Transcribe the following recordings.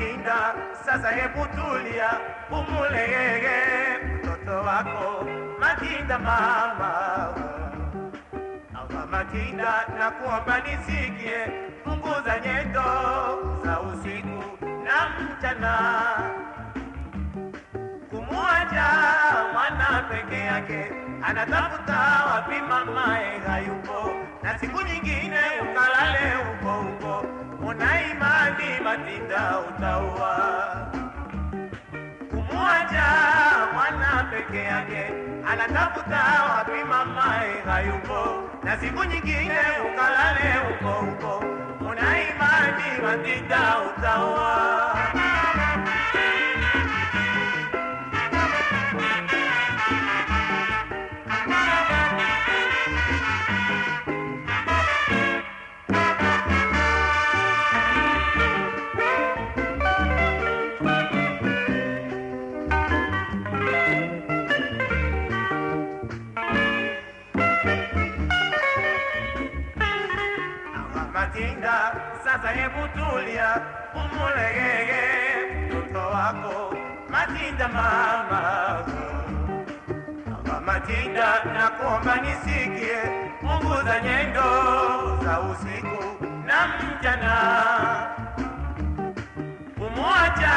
Matinda, sasa hebu tulia, umulege mtoto wako Makinda. mama. Awa Makinda, na nakuomba nisikie, punguza nyendo za usiku na mchana kumwacha mwana peke yake, anatafuta wapi mamae hayupo, na siku nyingine ukalale huko huko, imani Matinda utaua. Kumwacha mwana peke yake, anatafuta wapi mamae hayupo, na siku nyingine ukalale huko huko, una imani utaua. Sasa hebu tulia, umulegege mtoto wako. Matinda mama. Mama Matinda, nakuomba nisikie, punguza nyendo za usiku na mchana, kumwacha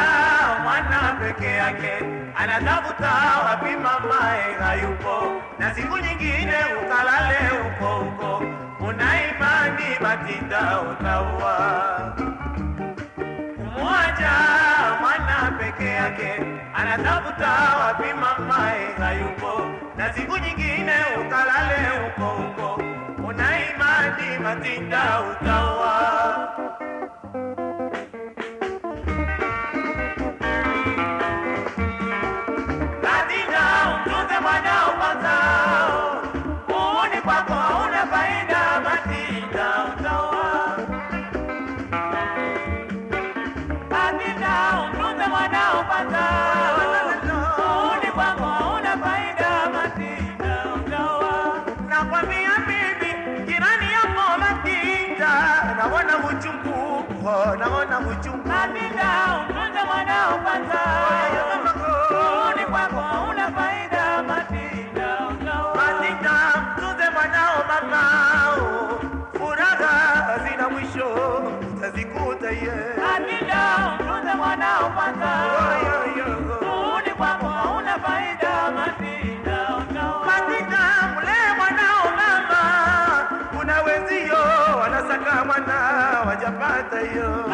mwana peke yake, anatafuta wapi mamae hayupo, na siku nyingine ukalale huko huko, una Matinda utaua. Kumwacha mwana peke yake, anatafuta wapi mamae hayupo, na siku nyingine ukalale huko huko, una imani Matinda utaua. Wajapata hiyo.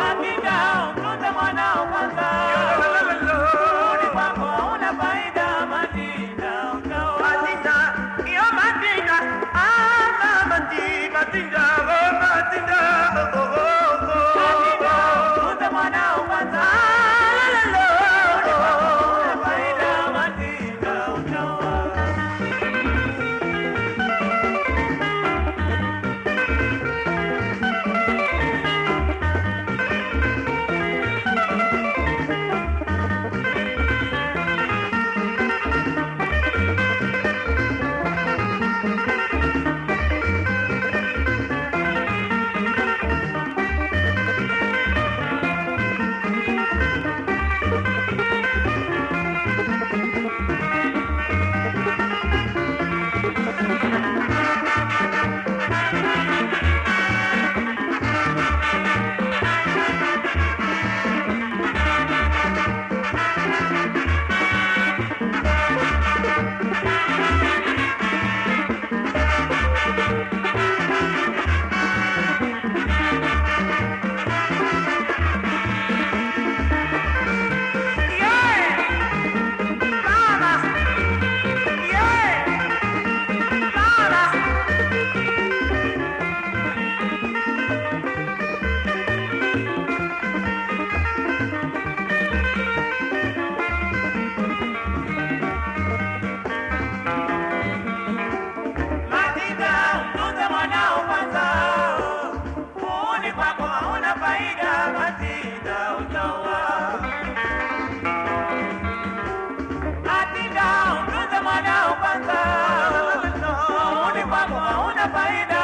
mambo hauna faida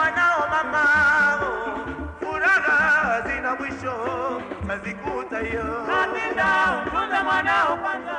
mwanao mamao, furaha zina mwisho, utazikuta hiyo. Kamila, mtunze mwanao kwanza.